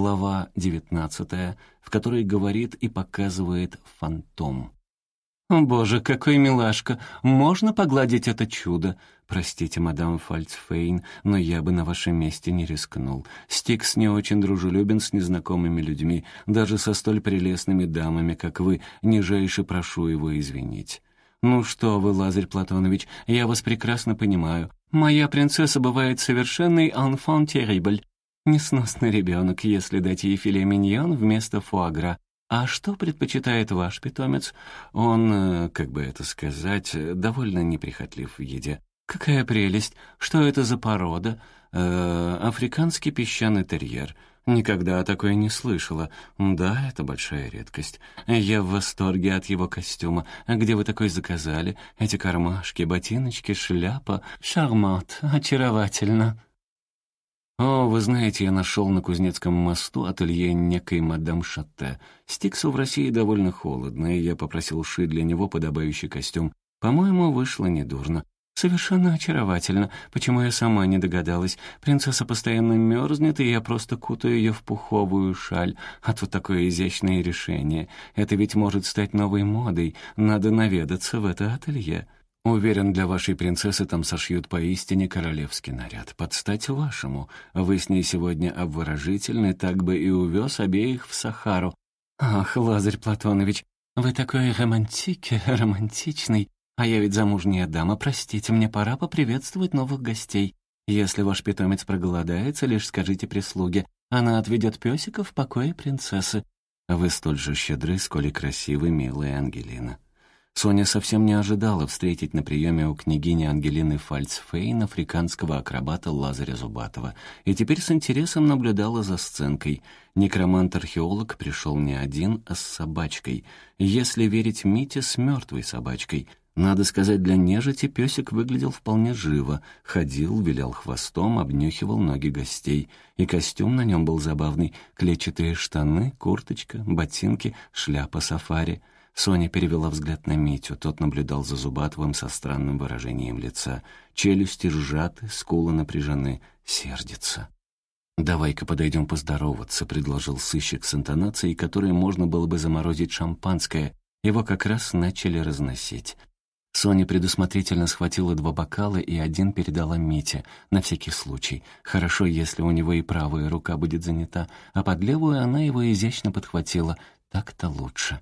Глава девятнадцатая, в которой говорит и показывает фантом. «О, боже, какой милашка! Можно погладить это чудо?» «Простите, мадам Фальцфейн, но я бы на вашем месте не рискнул. Стикс не очень дружелюбен с незнакомыми людьми, даже со столь прелестными дамами, как вы. Нижайше прошу его извинить». «Ну что вы, Лазарь Платонович, я вас прекрасно понимаю. Моя принцесса бывает совершенный enfant terrible, несносный ребенок, если дать ей филе миньон вместо фуагра. «А что предпочитает ваш питомец? Он, э, как бы это сказать, довольно неприхотлив в еде. Какая прелесть! Что это за порода? Э, африканский песчаный терьер. Никогда такое не слышала. Да, это большая редкость. Я в восторге от его костюма. Где вы такой заказали? Эти кармашки, ботиночки, шляпа. Шармат, очаровательно». «О, вы знаете, я нашел на Кузнецком мосту ателье некой мадам Шатте. Стиксу в России довольно холодно, и я попросил шить для него подобающий костюм. По-моему, вышло недурно. Совершенно очаровательно. Почему я сама не догадалась? Принцесса постоянно мерзнет, и я просто кутаю ее в пуховую шаль. А тут такое изящное решение. Это ведь может стать новой модой. Надо наведаться в это ателье». Уверен, для вашей принцессы там сошьют поистине королевский наряд. Под стать вашему. Вы с ней сегодня обворожительны, так бы и увез обеих в Сахару. Ах, Лазарь Платонович, вы такой романтики, романтичный. А я ведь замужняя дама, простите, мне пора поприветствовать новых гостей. Если ваш питомец проголодается, лишь скажите прислуге. Она отведет песика в покое принцессы. Вы столь же щедры, сколь и красивы, милая Ангелина. Соня совсем не ожидала встретить на приеме у княгини Ангелины Фальцфейн африканского акробата Лазаря Зубатова, и теперь с интересом наблюдала за сценкой. Некромант-археолог пришел не один, а с собачкой. Если верить Мите, с мертвой собачкой. Надо сказать, для нежити песик выглядел вполне живо. Ходил, вилял хвостом, обнюхивал ноги гостей. И костюм на нем был забавный. Клетчатые штаны, курточка, ботинки, шляпа сафари — Соня перевела взгляд на Митю. Тот наблюдал за Зубатовым со странным выражением лица. Челюсти сжаты, скулы напряжены. Сердится. «Давай-ка подойдем поздороваться», — предложил сыщик с интонацией, которой можно было бы заморозить шампанское. Его как раз начали разносить. Соня предусмотрительно схватила два бокала и один передала Мите, на всякий случай. Хорошо, если у него и правая рука будет занята, а под левую она его изящно подхватила. Так-то лучше.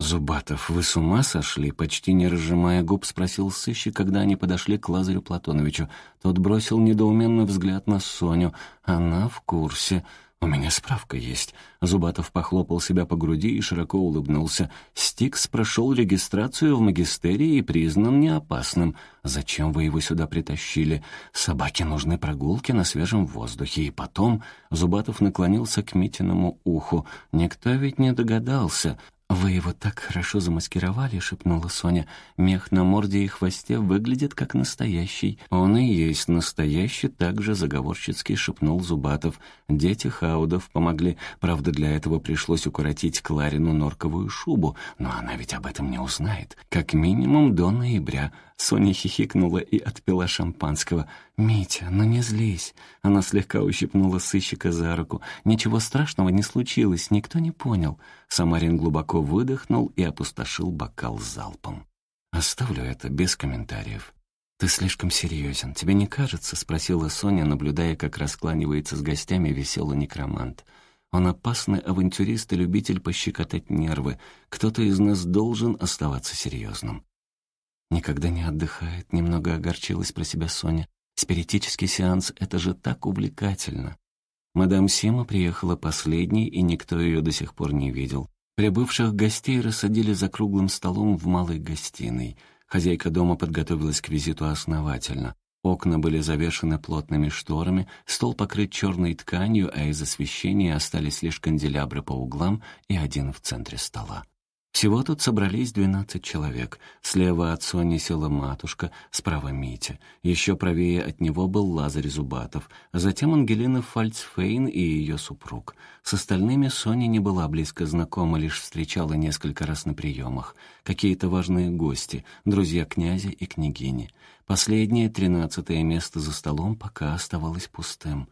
«Зубатов, вы с ума сошли?» Почти не разжимая губ, спросил сыщик, когда они подошли к Лазарю Платоновичу. Тот бросил недоуменный взгляд на Соню. Она в курсе. «У меня справка есть». Зубатов похлопал себя по груди и широко улыбнулся. «Стикс прошел регистрацию в магистерии и признан неопасным. Зачем вы его сюда притащили? Собаке нужны прогулки на свежем воздухе. И потом...» Зубатов наклонился к Митиному уху. «Никто ведь не догадался. «Вы его так хорошо замаскировали», — шепнула Соня. «Мех на морде и хвосте выглядит как настоящий». «Он и есть настоящий», — также заговорщицки шепнул Зубатов. «Дети Хаудов помогли. Правда, для этого пришлось укоротить Кларину норковую шубу, но она ведь об этом не узнает. Как минимум до ноября». Соня хихикнула и отпила шампанского. «Митя, ну не злись». Она слегка ущипнула сыщика за руку. «Ничего страшного не случилось, никто не понял». Самарин глубоко выдохнул и опустошил бокал залпом. «Оставлю это без комментариев». «Ты слишком серьезен, тебе не кажется?» — спросила Соня, наблюдая, как раскланивается с гостями веселый некромант. «Он опасный авантюрист и любитель пощекотать нервы. Кто-то из нас должен оставаться серьезным». Никогда не отдыхает, немного огорчилась про себя Соня. Спиритический сеанс — это же так увлекательно. Мадам Сима приехала последней, и никто ее до сих пор не видел. Прибывших гостей рассадили за круглым столом в малой гостиной. Хозяйка дома подготовилась к визиту основательно. Окна были завешены плотными шторами, стол покрыт черной тканью, а из освещения остались лишь канделябры по углам и один в центре стола. Всего тут собрались двенадцать человек. Слева от Сони села матушка, справа Митя. Еще правее от него был Лазарь Зубатов, а затем Ангелина Фальцфейн и ее супруг. С остальными Соня не была близко знакома, лишь встречала несколько раз на приемах. Какие-то важные гости, друзья князя и княгини. Последнее, тринадцатое место за столом, пока оставалось пустым.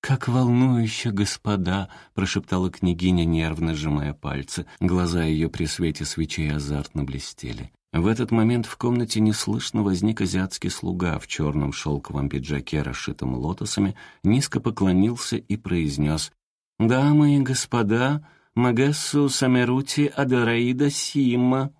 «Как волнующе, господа!» — прошептала княгиня, нервно сжимая пальцы. Глаза ее при свете свечей азартно блестели. В этот момент в комнате неслышно возник азиатский слуга в черном шелковом пиджаке, расшитом лотосами, низко поклонился и произнес «Дамы и господа, Магессу Самерути Адараида Сима!»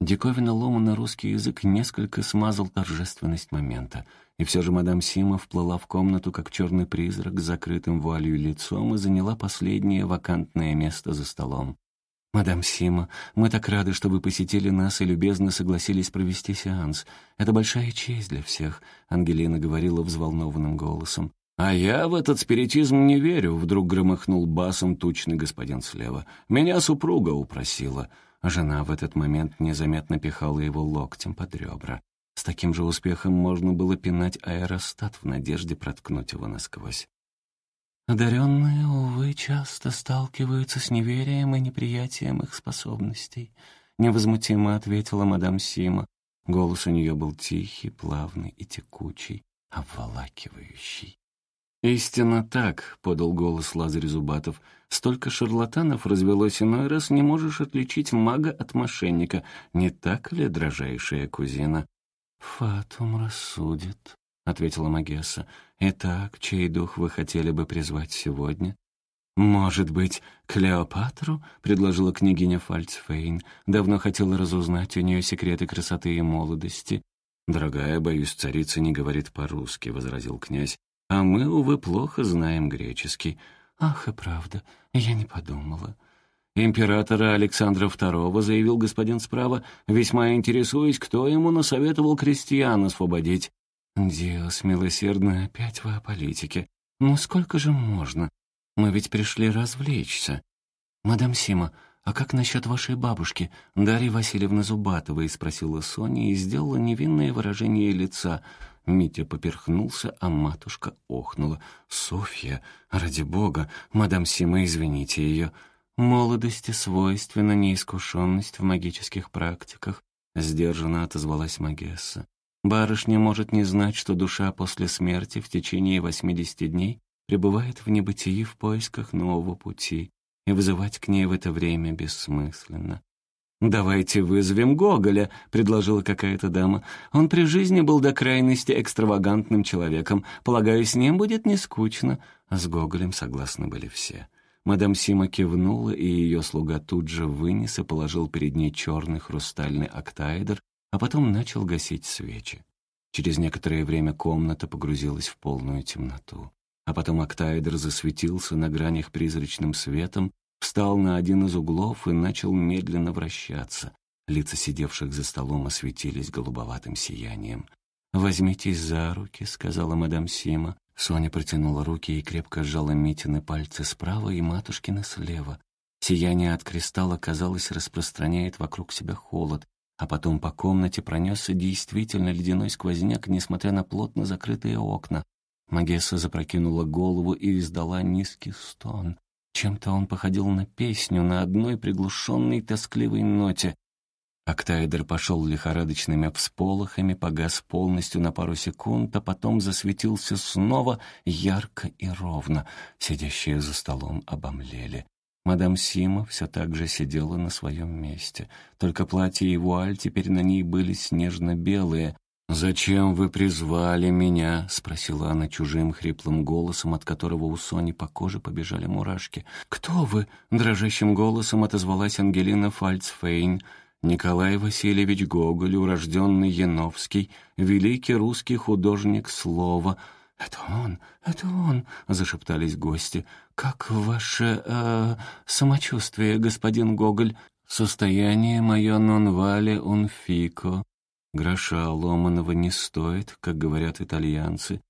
Диковина лома на русский язык несколько смазал торжественность момента. И все же мадам Сима вплыла в комнату, как черный призрак с закрытым вуалью лицом и заняла последнее вакантное место за столом. «Мадам Сима, мы так рады, что вы посетили нас и любезно согласились провести сеанс. Это большая честь для всех», — Ангелина говорила взволнованным голосом. «А я в этот спиритизм не верю», — вдруг громыхнул басом тучный господин слева. «Меня супруга упросила». Жена в этот момент незаметно пихала его локтем под ребра. С таким же успехом можно было пинать аэростат в надежде проткнуть его насквозь. Одаренные, увы, часто сталкиваются с неверием и неприятием их способностей. Невозмутимо ответила мадам Сима. Голос у нее был тихий, плавный и текучий, обволакивающий. «Истинно так», — подал голос Лазарь Зубатов. «Столько шарлатанов развелось иной раз, не можешь отличить мага от мошенника. Не так ли, дрожайшая кузина?» «Фатум рассудит», — ответила Магесса. «Итак, чей дух вы хотели бы призвать сегодня?» «Может быть, Клеопатру?» — предложила княгиня Фальцфейн. «Давно хотела разузнать у нее секреты красоты и молодости». «Дорогая, боюсь, царица не говорит по-русски», — возразил князь. «А мы, увы, плохо знаем греческий». «Ах, и правда, я не подумала». Императора Александра II, заявил господин справа, весьма интересуясь, кто ему насоветовал крестьян освободить. «Диос, милосердный, опять вы о политике. Ну сколько же можно? Мы ведь пришли развлечься». «Мадам Сима, а как насчет вашей бабушки, Дарьи Васильевны Зубатовой?» — спросила Соня и сделала невинное выражение лица. Митя поперхнулся, а матушка охнула. «Софья, ради бога, мадам Сима, извините ее». «Молодости свойственна неискушенность в магических практиках», — сдержанно отозвалась Магесса. Барышня может не знать, что душа после смерти в течение 80 дней пребывает в небытии в поисках нового пути, и вызывать к ней в это время бессмысленно. «Давайте вызовем Гоголя», — предложила какая-то дама. «Он при жизни был до крайности экстравагантным человеком. Полагаю, с ним будет не скучно». С Гоголем согласны были все. Мадам Сима кивнула, и ее слуга тут же вынес и положил перед ней черный хрустальный октаэдр а потом начал гасить свечи. Через некоторое время комната погрузилась в полную темноту. А потом октаэдр засветился на гранях призрачным светом, встал на один из углов и начал медленно вращаться. Лица сидевших за столом осветились голубоватым сиянием. «Возьмитесь за руки», — сказала мадам Сима. Соня протянула руки и крепко сжала Митины пальцы справа и матушкины слева. Сияние от кристалла, казалось, распространяет вокруг себя холод, а потом по комнате пронесся действительно ледяной сквозняк, несмотря на плотно закрытые окна. Магесса запрокинула голову и издала низкий стон. Чем-то он походил на песню на одной приглушенной тоскливой ноте. Октаэдр пошел лихорадочными всполохами, погас полностью на пару секунд, а потом засветился снова ярко и ровно. Сидящие за столом обомлели. Мадам Сима все так же сидела на своем месте. Только платье и вуаль теперь на ней были снежно-белые. «Зачем вы призвали меня?» — спросила она чужим хриплым голосом, от которого у Сони по коже побежали мурашки. «Кто вы?» — дрожащим голосом отозвалась Ангелина Фальцфейн. «Николай Васильевич Гоголь, урожденный Яновский, великий русский художник слова», «Это он, это он!» — зашептались гости. «Как ваше... Э, самочувствие, господин Гоголь?» «Состояние мое нон вале un fico». Гроша ломаного не стоит, как говорят итальянцы,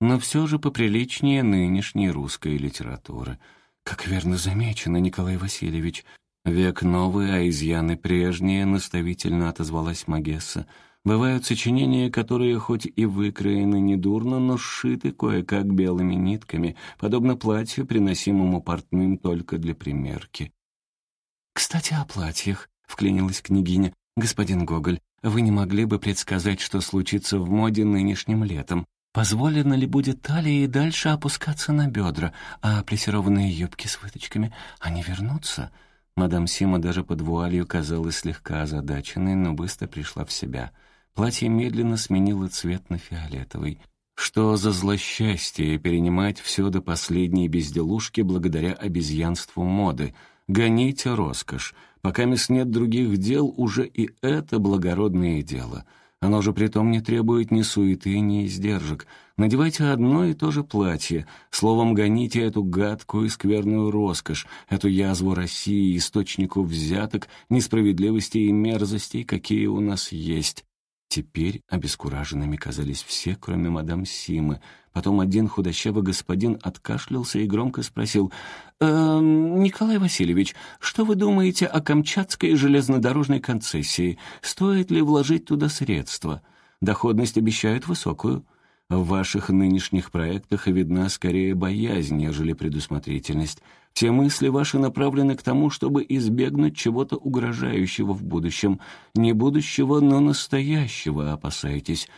но все же поприличнее нынешней русской литературы. Как верно замечено, Николай Васильевич. «Век новый, а изъяны прежние», — наставительно отозвалась Магесса. Бывают сочинения, которые хоть и выкроены недурно, но сшиты кое-как белыми нитками, подобно платью, приносимому портным только для примерки. «Кстати, о платьях», — вклинилась княгиня. «Господин Гоголь, вы не могли бы предсказать, что случится в моде нынешним летом? Позволено ли будет талии дальше опускаться на бедра, а плессированные юбки с выточками, они вернутся? Мадам Сима даже под вуалью казалась слегка озадаченной, но быстро пришла в себя. Платье медленно сменило цвет на фиолетовый. Что за злосчастье перенимать все до последней безделушки благодаря обезьянству моды? Гоните роскошь. Пока мисс нет других дел, уже и это благородное дело — оно же притом не требует ни суеты, ни издержек. Надевайте одно и то же платье. Словом, гоните эту гадкую и скверную роскошь, эту язву России, источнику взяток, несправедливостей и мерзостей, какие у нас есть. Теперь обескураженными казались все, кроме мадам Симы. Потом один худощавый господин откашлялся и громко спросил, «Э, «Николай Васильевич, что вы думаете о Камчатской железнодорожной концессии? Стоит ли вложить туда средства? Доходность обещают высокую». В ваших нынешних проектах видна скорее боязнь, нежели предусмотрительность. Все мысли ваши направлены к тому, чтобы избегнуть чего-то угрожающего в будущем. Не будущего, но настоящего, опасайтесь.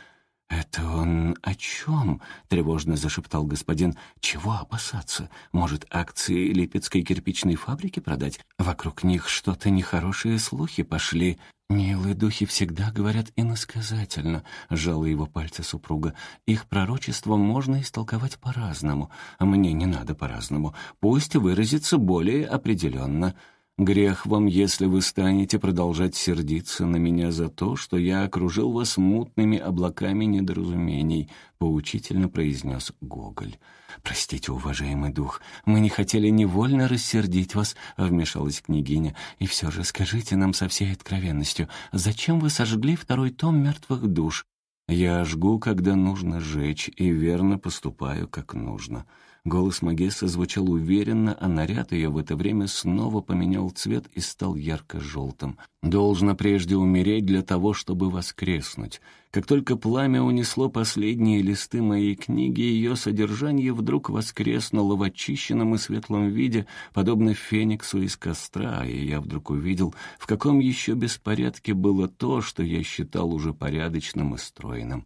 «Это он о чем?» — тревожно зашептал господин. «Чего опасаться? Может, акции Липецкой кирпичной фабрики продать? Вокруг них что-то нехорошие слухи пошли». «Милые духи всегда говорят иносказательно», — сжала его пальцы супруга. «Их пророчество можно истолковать по-разному. Мне не надо по-разному. Пусть выразится более определенно». Грех вам, если вы станете продолжать сердиться на меня за то, что я окружил вас мутными облаками недоразумений», — поучительно произнес Гоголь. «Простите, уважаемый дух, мы не хотели невольно рассердить вас», — вмешалась княгиня. «И все же скажите нам со всей откровенностью, зачем вы сожгли второй том «Мертвых душ»?» «Я жгу, когда нужно жечь, и верно поступаю, как нужно». Голос Магессы звучал уверенно, а наряд ее в это время снова поменял цвет и стал ярко-желтым. «Должно прежде умереть для того, чтобы воскреснуть. Как только пламя унесло последние листы моей книги, ее содержание вдруг воскреснуло в очищенном и светлом виде, подобно фениксу из костра, и я вдруг увидел, в каком еще беспорядке было то, что я считал уже порядочным и стройным.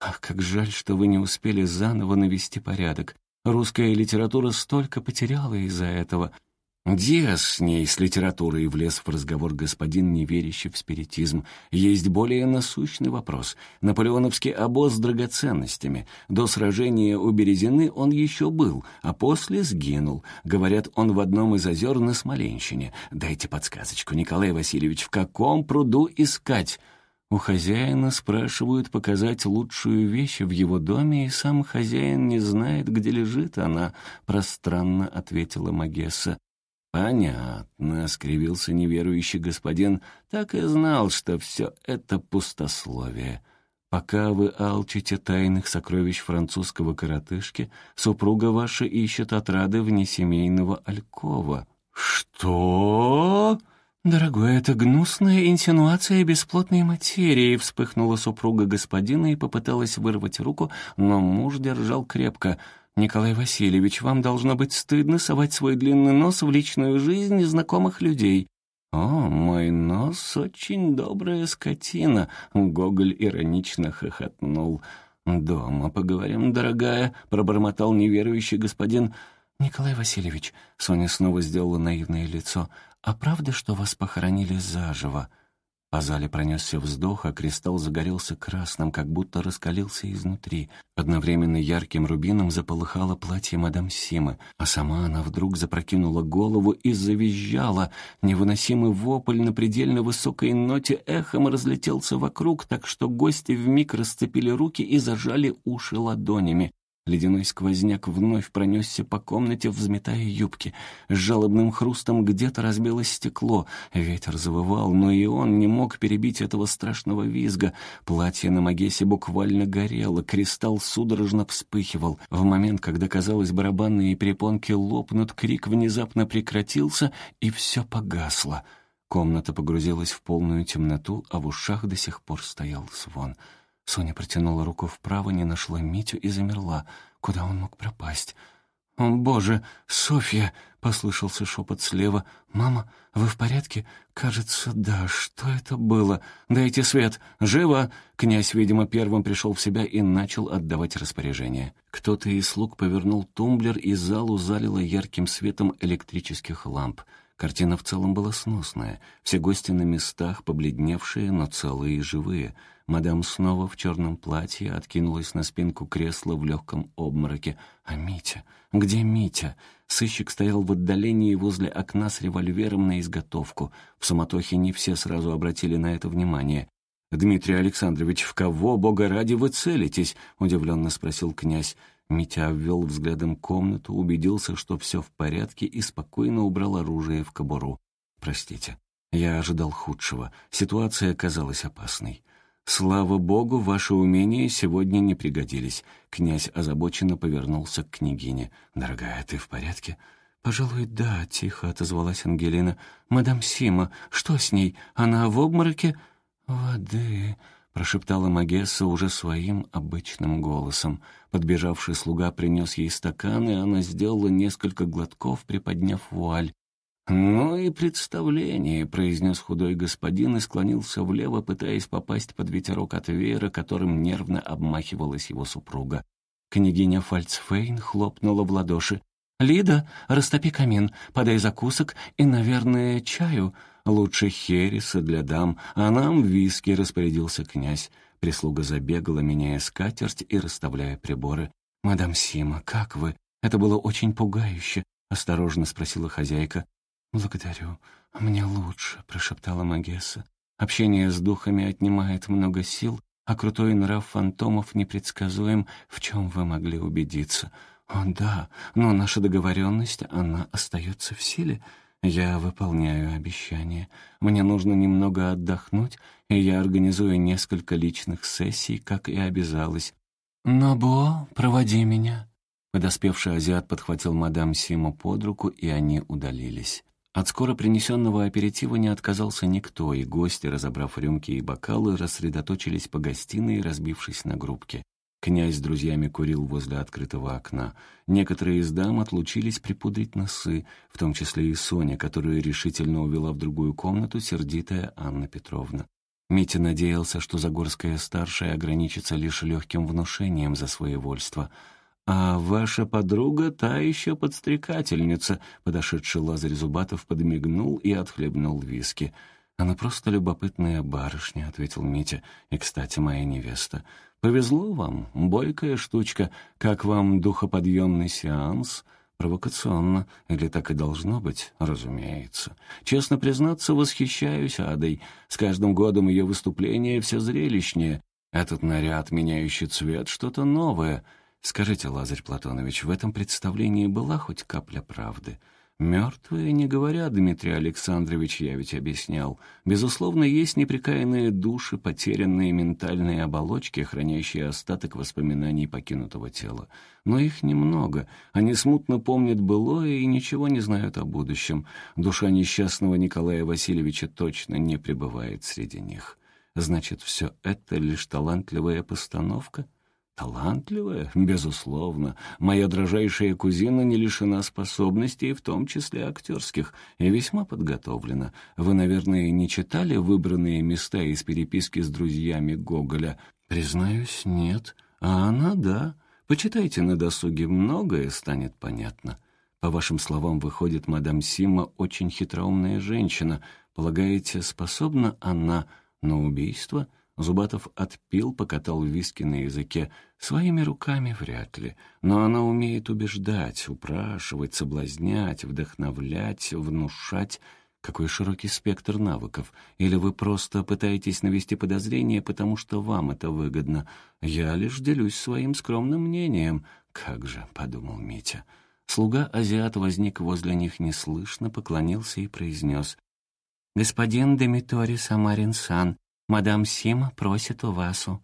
Ах, как жаль, что вы не успели заново навести порядок. Русская литература столько потеряла из-за этого. Диас с ней, с литературой, влез в разговор господин, не верящий в спиритизм. Есть более насущный вопрос. Наполеоновский обоз с драгоценностями. До сражения у Березины он еще был, а после сгинул. Говорят, он в одном из озер на Смоленщине. Дайте подсказочку, Николай Васильевич, в каком пруду искать? У хозяина спрашивают показать лучшую вещь в его доме, и сам хозяин не знает, где лежит она, — пространно ответила Магесса. «Понятно», — скривился неверующий господин, — «так и знал, что все это пустословие. Пока вы алчите тайных сокровищ французского коротышки, супруга ваша ищет отрады внесемейного алькова». «Что?» «Дорогой, это гнусная инсинуация бесплотной материи», — вспыхнула супруга господина и попыталась вырвать руку, но муж держал крепко. «Николай Васильевич, вам должно быть стыдно совать свой длинный нос в личную жизнь незнакомых людей». «О, мой нос очень добрая скотина», — Гоголь иронично хохотнул. «Дома поговорим, дорогая», — пробормотал неверующий господин. «Николай Васильевич», — Соня снова сделала наивное лицо, «А правда, что вас похоронили заживо?» По зале пронесся вздох, а кристалл загорелся красным, как будто раскалился изнутри. Одновременно ярким рубином заполыхало платье мадам Симы, а сама она вдруг запрокинула голову и завизжала. Невыносимый вопль на предельно высокой ноте эхом разлетелся вокруг, так что гости вмиг расцепили руки и зажали уши ладонями. Ледяной сквозняк вновь пронесся по комнате, взметая юбки. С жалобным хрустом где-то разбилось стекло. Ветер завывал, но и он не мог перебить этого страшного визга. Платье на Магесе буквально горело, кристалл судорожно вспыхивал. В момент, когда, казалось, барабанные перепонки лопнут, крик внезапно прекратился, и все погасло. Комната погрузилась в полную темноту, а в ушах до сих пор стоял звон — Соня протянула руку вправо, не нашла Митю и замерла. Куда он мог пропасть? «О, боже, Софья!» — послышался шепот слева. «Мама, вы в порядке?» «Кажется, да. Что это было? Дайте свет! Живо!» Князь, видимо, первым пришел в себя и начал отдавать распоряжение. Кто-то из слуг повернул тумблер, и залу залило ярким светом электрических ламп. Картина в целом была сносная. Все гости на местах, побледневшие, но целые и живые — Мадам снова в черном платье откинулась на спинку кресла в легком обмороке. «А Митя? Где Митя?» Сыщик стоял в отдалении возле окна с револьвером на изготовку. В суматохе не все сразу обратили на это внимание. «Дмитрий Александрович, в кого, бога ради, вы целитесь?» — удивленно спросил князь. Митя обвел взглядом комнату, убедился, что все в порядке, и спокойно убрал оружие в кобуру. «Простите, я ожидал худшего. Ситуация оказалась опасной». «Слава богу, ваши умения сегодня не пригодились». Князь озабоченно повернулся к княгине. «Дорогая, ты в порядке?» «Пожалуй, да», — тихо отозвалась Ангелина. «Мадам Сима, что с ней? Она в обмороке?» «Воды», — прошептала Магесса уже своим обычным голосом. Подбежавший слуга принес ей стакан, и она сделала несколько глотков, приподняв вуаль. «Ну и представление», — произнес худой господин и склонился влево, пытаясь попасть под ветерок от веера, которым нервно обмахивалась его супруга. Княгиня Фальцфейн хлопнула в ладоши. «Лида, растопи камин, подай закусок и, наверное, чаю. Лучше хереса для дам, а нам виски», — распорядился князь. Прислуга забегала, меняя скатерть и расставляя приборы. «Мадам Сима, как вы? Это было очень пугающе», — осторожно спросила хозяйка. «Благодарю. Мне лучше», — прошептала Магесса. «Общение с духами отнимает много сил, а крутой нрав фантомов непредсказуем, в чем вы могли убедиться. О, да, но наша договоренность, она остается в силе. Я выполняю обещание. Мне нужно немного отдохнуть, и я организую несколько личных сессий, как и обязалась. «Нобо, проводи меня». Подоспевший азиат подхватил мадам Симу под руку, и они удалились. От скоро принесенного аперитива не отказался никто, и гости, разобрав рюмки и бокалы, рассредоточились по гостиной, разбившись на группки. Князь с друзьями курил возле открытого окна. Некоторые из дам отлучились припудрить носы, в том числе и Соня, которую решительно увела в другую комнату сердитая Анна Петровна. Митя надеялся, что Загорская-старшая ограничится лишь легким внушением за своевольство — «А ваша подруга та еще подстрекательница», — подошедший Лазарь Зубатов подмигнул и отхлебнул виски. «Она просто любопытная барышня», — ответил Митя. «И, кстати, моя невеста. Повезло вам, бойкая штучка. Как вам духоподъемный сеанс?» «Провокационно. Или так и должно быть?» «Разумеется. Честно признаться, восхищаюсь Адой. С каждым годом ее выступление все зрелищнее. Этот наряд, меняющий цвет, что-то новое». Скажите, Лазарь Платонович, в этом представлении была хоть капля правды? Мертвые не говорят, Дмитрий Александрович, я ведь объяснял. Безусловно, есть непрекаянные души, потерянные ментальные оболочки, хранящие остаток воспоминаний покинутого тела. Но их немного. Они смутно помнят былое и ничего не знают о будущем. Душа несчастного Николая Васильевича точно не пребывает среди них. Значит, все это лишь талантливая постановка? Талантливая, безусловно. Моя дрожайшая кузина не лишена способностей, в том числе актерских, и весьма подготовлена. Вы, наверное, не читали выбранные места из переписки с друзьями Гоголя? Признаюсь, нет. А она — да. Почитайте на досуге, многое станет понятно. По вашим словам, выходит, мадам Сима очень хитроумная женщина. Полагаете, способна она на убийство?» Зубатов отпил, покатал виски на языке. Своими руками вряд ли. Но она умеет убеждать, упрашивать, соблазнять, вдохновлять, внушать. Какой широкий спектр навыков. Или вы просто пытаетесь навести подозрение, потому что вам это выгодно. Я лишь делюсь своим скромным мнением. Как же, — подумал Митя. Слуга-азиат возник возле них неслышно, поклонился и произнес. «Господин Демитори Самарин-сан, Мадам Сим просит у Васу».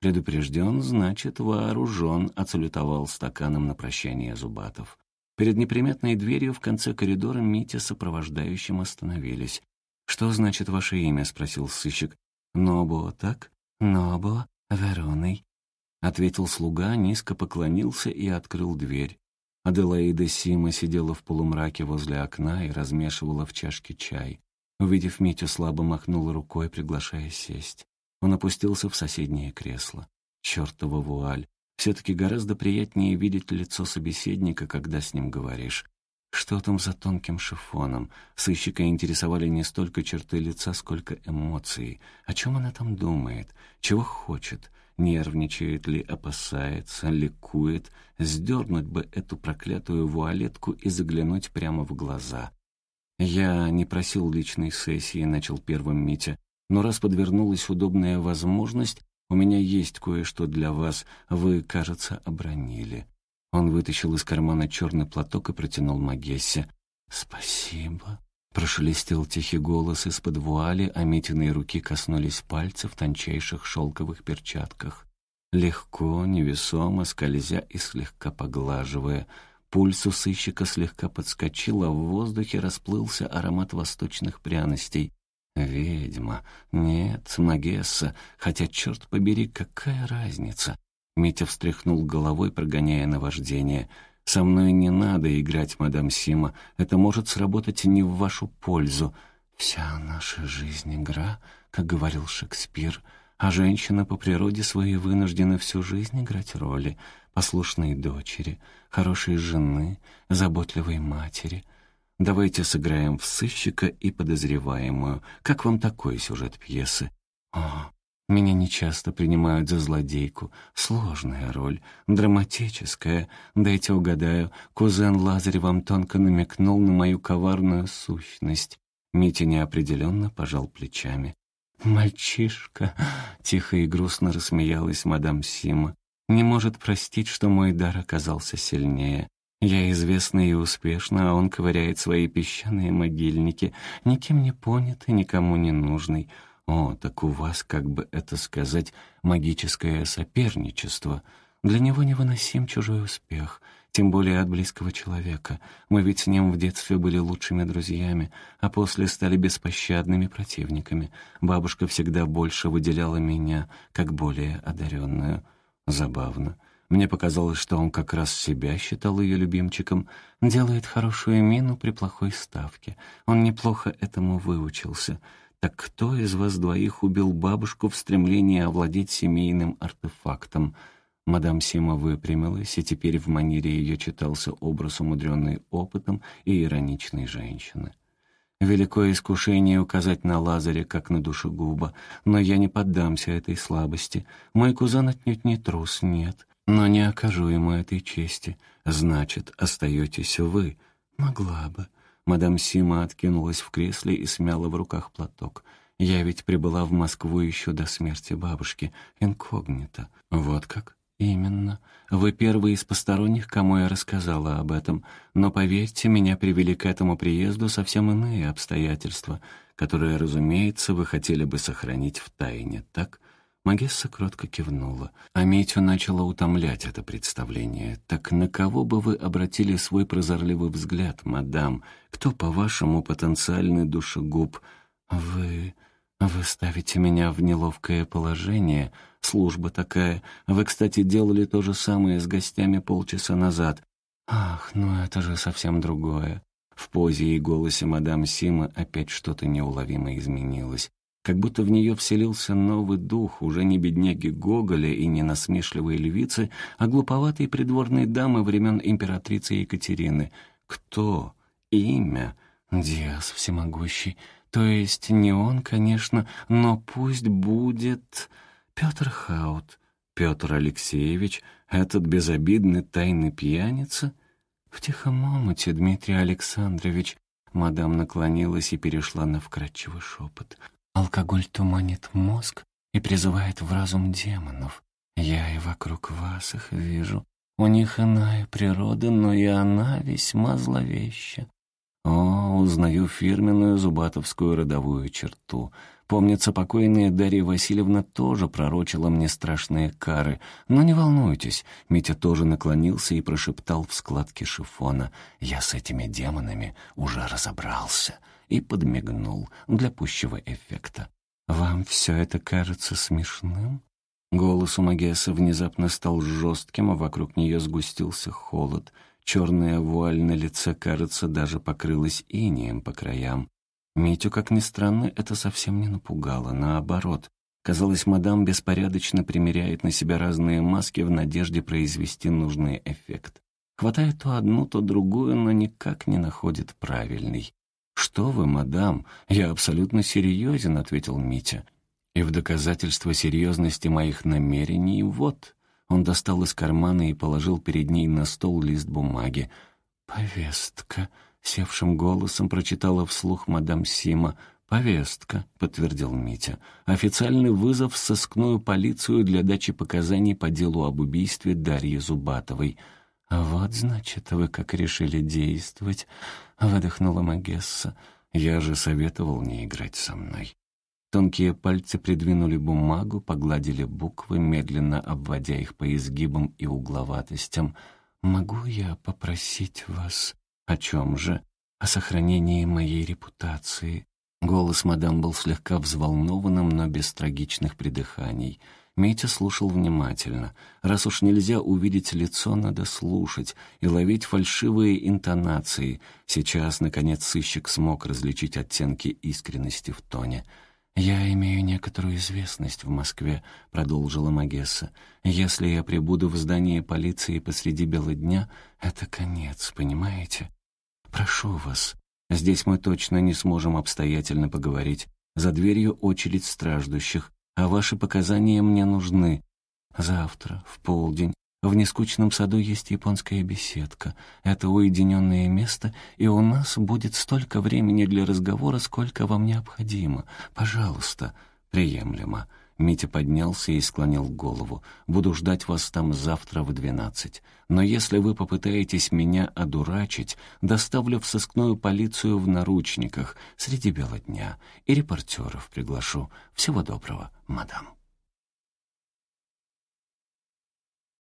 «Предупрежден, значит, вооружен», — отсалютовал стаканом на прощание Зубатов. Перед неприметной дверью в конце коридора Митя сопровождающим остановились. «Что значит ваше имя?» — спросил сыщик. «Нобо, так?» «Нобо, Вероной», — ответил слуга, низко поклонился и открыл дверь. Аделаида Сима сидела в полумраке возле окна и размешивала в чашке чай. Увидев Митю, слабо махнула рукой, приглашая сесть. Он опустился в соседнее кресло. Чёртова вуаль. Все-таки гораздо приятнее видеть лицо собеседника, когда с ним говоришь. Что там за тонким шифоном? Сыщика интересовали не столько черты лица, сколько эмоции. О чем она там думает? Чего хочет? Нервничает ли, опасается, ликует? Сдернуть бы эту проклятую вуалетку и заглянуть прямо в глаза. «Я не просил личной сессии», — начал первым Митя. «Но раз подвернулась удобная возможность, у меня есть кое-что для вас. Вы, кажется, обронили». Он вытащил из кармана черный платок и протянул Магессе. «Спасибо», — прошелестел тихий голос из-под вуали, а Митиной руки коснулись пальцев в тончайших шелковых перчатках. Легко, невесомо, скользя и слегка поглаживая. Пульс у сыщика слегка подскочил, а в воздухе расплылся аромат восточных пряностей. «Ведьма! Нет, Магесса! Хотя, черт побери, какая разница!» Митя встряхнул головой, прогоняя наваждение. «Со мной не надо играть, мадам Сима. Это может сработать не в вашу пользу. Вся наша жизнь — игра, как говорил Шекспир, а женщина по природе своей вынуждена всю жизнь играть роли послушной дочери, хорошей жены, заботливой матери. Давайте сыграем в сыщика и подозреваемую. Как вам такой сюжет пьесы? О, меня нечасто принимают за злодейку. Сложная роль, драматическая. Дайте угадаю, кузен Лазарь вам тонко намекнул на мою коварную сущность. Митя неопределенно пожал плечами. «Мальчишка!» — тихо и грустно рассмеялась мадам Сима. «Не может простить, что мой дар оказался сильнее. Я известна и успешна, а он ковыряет свои песчаные могильники, никем не понятый, никому не нужный. О, так у вас, как бы это сказать, магическое соперничество. Для него невыносим чужой успех, тем более от близкого человека. Мы ведь с ним в детстве были лучшими друзьями, а после стали беспощадными противниками. Бабушка всегда больше выделяла меня, как более одаренную. Забавно. Мне показалось, что он как раз себя считал ее любимчиком. Делает хорошую мину при плохой ставке. Он неплохо этому выучился. Так кто из вас двоих убил бабушку в стремлении овладеть семейным артефактом? Мадам Сима выпрямилась, и теперь в манере ее читался образ умудренный опытом и ироничной женщины. Великое искушение указать на Лазаря, как на душегуба, но я не поддамся этой слабости. Мой кузен отнюдь не трус, нет, но не окажу ему этой чести. Значит, остаетесь вы. Могла бы. Мадам Сима откинулась в кресле и смяла в руках платок. «Я ведь прибыла в Москву еще до смерти бабушки, инкогнито. Вот как?» «Именно. Вы первый из посторонних, кому я рассказала об этом. Но, поверьте, меня привели к этому приезду совсем иные обстоятельства, которые, разумеется, вы хотели бы сохранить в тайне, так?» Магесса кротко кивнула, а Митю начала утомлять это представление. «Так на кого бы вы обратили свой прозорливый взгляд, мадам? Кто, по-вашему, потенциальный душегуб? Вы... вы ставите меня в неловкое положение. Служба такая. Вы, кстати, делали то же самое с гостями полчаса назад. Ах, ну это же совсем другое». В позе и голосе мадам Сима опять что-то неуловимо изменилось как будто в нее вселился новый дух, уже не бедняги Гоголя и не насмешливые львицы, а глуповатые придворные дамы времен императрицы Екатерины. Кто? Имя? Диас всемогущий. То есть не он, конечно, но пусть будет Петр Хаут. Петр Алексеевич, этот безобидный тайный пьяница? В тихом омуте, Дмитрий Александрович, Мадам наклонилась и перешла на вкрадчивый шепот. Алкоголь туманит мозг и призывает в разум демонов. Я и вокруг вас их вижу. У них иная природа, но и она весьма зловеща. О, узнаю фирменную зубатовскую родовую черту. Помнится, покойная Дарья Васильевна тоже пророчила мне страшные кары. Но не волнуйтесь, Митя тоже наклонился и прошептал в складке шифона. «Я с этими демонами уже разобрался» и подмигнул для пущего эффекта. «Вам все это кажется смешным?» Голос у Магеса внезапно стал жестким, а вокруг нее сгустился холод. Черная вуаль на лице, кажется, даже покрылась инеем по краям. Митю, как ни странно, это совсем не напугало, наоборот. Казалось, мадам беспорядочно примеряет на себя разные маски в надежде произвести нужный эффект. Хватает то одну, то другую, но никак не находит правильный. «Что вы, мадам? Я абсолютно серьезен», — ответил Митя. «И в доказательство серьезности моих намерений вот...» Он достал из кармана и положил перед ней на стол лист бумаги. «Повестка», — севшим голосом прочитала вслух мадам Сима. «Повестка», — подтвердил Митя. «Официальный вызов в сыскную полицию для дачи показаний по делу об убийстве Дарьи Зубатовой». «Вот, значит, вы как решили действовать», — выдохнула Магесса. «Я же советовал не играть со мной». Тонкие пальцы придвинули бумагу, погладили буквы, медленно обводя их по изгибам и угловатостям. «Могу я попросить вас о чем же? О сохранении моей репутации?» Голос мадам был слегка взволнованным, но без трагичных придыханий. Митя слушал внимательно. Раз уж нельзя увидеть лицо, надо слушать и ловить фальшивые интонации. Сейчас, наконец, сыщик смог различить оттенки искренности в тоне. «Я имею некоторую известность в Москве», — продолжила Магесса. «Если я прибуду в здание полиции посреди бела дня, это конец, понимаете? Прошу вас, здесь мы точно не сможем обстоятельно поговорить. За дверью очередь страждущих, а ваши показания мне нужны. Завтра, в полдень, в нескучном саду есть японская беседка. Это уединенное место, и у нас будет столько времени для разговора, сколько вам необходимо. Пожалуйста, приемлемо». Митя поднялся и склонил голову. «Буду ждать вас там завтра в двенадцать. Но если вы попытаетесь меня одурачить, доставлю в сыскную полицию в наручниках среди бела дня и репортеров приглашу. Всего доброго, мадам».